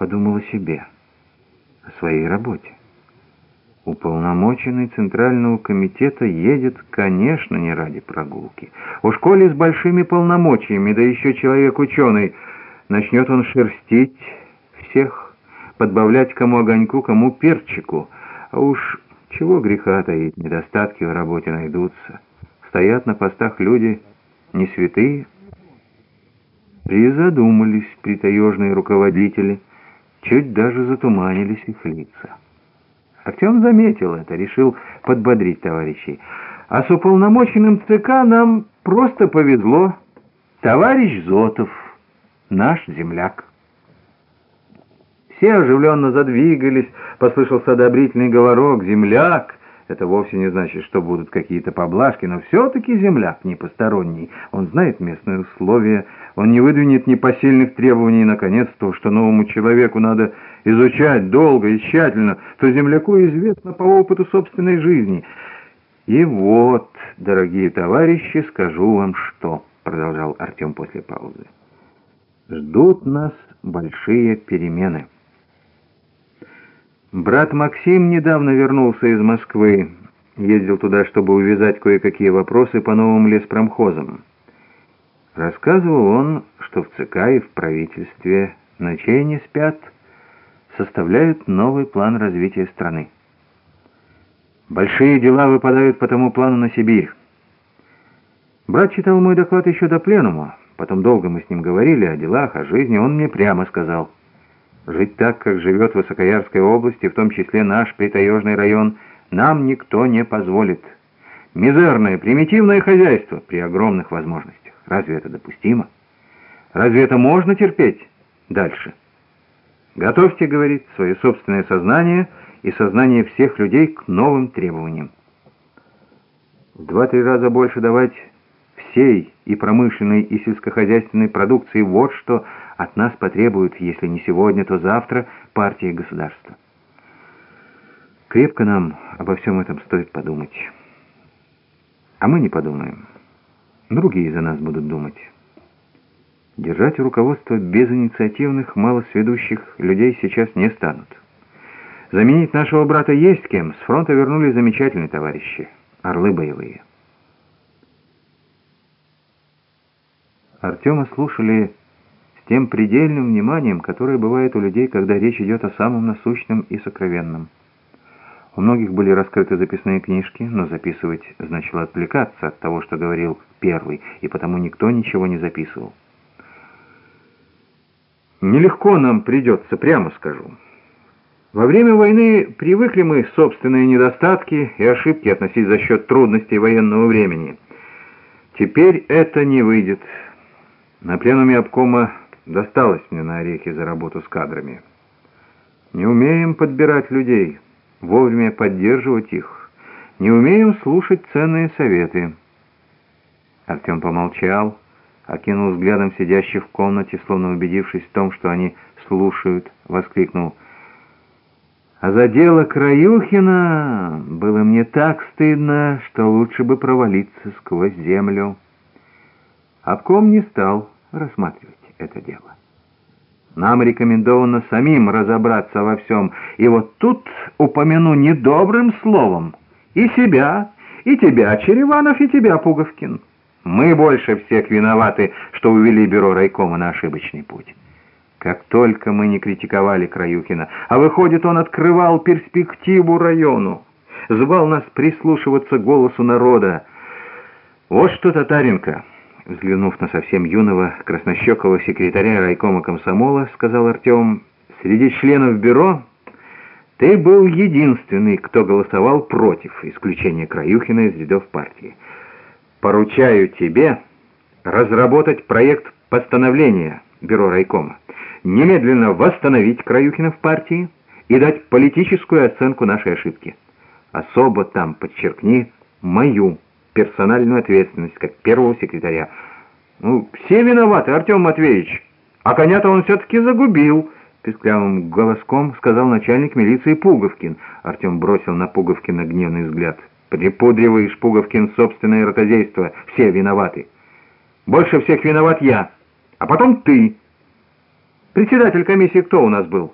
подумал о себе, о своей работе. Уполномоченный Центрального комитета едет, конечно, не ради прогулки. У школе с большими полномочиями, да еще человек-ученый, начнет он шерстить всех, подбавлять кому огоньку, кому перчику. А уж чего греха таить, недостатки в работе найдутся. Стоят на постах люди не святые. Призадумались притаежные руководители, чуть даже затуманились их лица. Артем заметил это, решил подбодрить товарищей. А с уполномоченным ЦК нам просто повезло. Товарищ Зотов, наш земляк. Все оживленно задвигались, послышался одобрительный говорок «Земляк!» Это вовсе не значит, что будут какие-то поблажки, но все-таки земляк не посторонний. Он знает местные условия, он не выдвинет непосильных требований, наконец, то, что новому человеку надо изучать долго и тщательно, то земляку известно по опыту собственной жизни. «И вот, дорогие товарищи, скажу вам что», — продолжал Артем после паузы. «Ждут нас большие перемены». Брат Максим недавно вернулся из Москвы. Ездил туда, чтобы увязать кое-какие вопросы по новым леспромхозам. Рассказывал он, что в ЦК и в правительстве ночей не спят, составляют новый план развития страны. Большие дела выпадают по тому плану на Сибирь. Брат читал мой доклад еще до пленума, потом долго мы с ним говорили о делах, о жизни, он мне прямо сказал — Жить так, как живет в Высокоярской области, в том числе наш притаежный район, нам никто не позволит. Мизерное, примитивное хозяйство при огромных возможностях. Разве это допустимо? Разве это можно терпеть дальше? Готовьте, говорит, свое собственное сознание и сознание всех людей к новым требованиям. В два-три раза больше давать всей и промышленной, и сельскохозяйственной продукции вот что от нас потребуют, если не сегодня, то завтра, партия и государство. Крепко нам обо всем этом стоит подумать. А мы не подумаем. Другие за нас будут думать. Держать руководство без инициативных, малосведущих людей сейчас не станут. Заменить нашего брата есть кем. С фронта вернулись замечательные товарищи. Орлы боевые. Артема слушали тем предельным вниманием, которое бывает у людей, когда речь идет о самом насущном и сокровенном. У многих были раскрыты записные книжки, но записывать значило отвлекаться от того, что говорил первый, и потому никто ничего не записывал. Нелегко нам придется, прямо скажу. Во время войны привыкли мы собственные недостатки и ошибки относить за счет трудностей военного времени. Теперь это не выйдет. На пленуме обкома Досталось мне на орехи за работу с кадрами. Не умеем подбирать людей, вовремя поддерживать их. Не умеем слушать ценные советы. Артем помолчал, окинул взглядом сидящих в комнате, словно убедившись в том, что они слушают, воскликнул. «А за дело Краюхина было мне так стыдно, что лучше бы провалиться сквозь землю». Обком не стал рассматривать это дело. Нам рекомендовано самим разобраться во всем, и вот тут упомяну недобрым словом и себя, и тебя, Череванов, и тебя, Пуговкин. Мы больше всех виноваты, что увели бюро райкома на ошибочный путь. Как только мы не критиковали Краюхина, а выходит, он открывал перспективу району, звал нас прислушиваться голосу народа. Вот что, Татаренко... Взглянув на совсем юного, краснощекого секретаря райкома комсомола, сказал Артем, «Среди членов бюро ты был единственный, кто голосовал против исключения Краюхина из рядов партии. Поручаю тебе разработать проект постановления бюро райкома, немедленно восстановить Краюхина в партии и дать политическую оценку нашей ошибки. Особо там подчеркни мою персональную ответственность, как первого секретаря. Ну, все виноваты, Артем Матвеевич. А коня-то он все-таки загубил, песклявым голоском сказал начальник милиции Пуговкин. Артем бросил на Пуговкина гневный взгляд. Припудриваешь, Пуговкин, собственное ротозейство. Все виноваты. Больше всех виноват я, а потом ты. Председатель комиссии кто у нас был?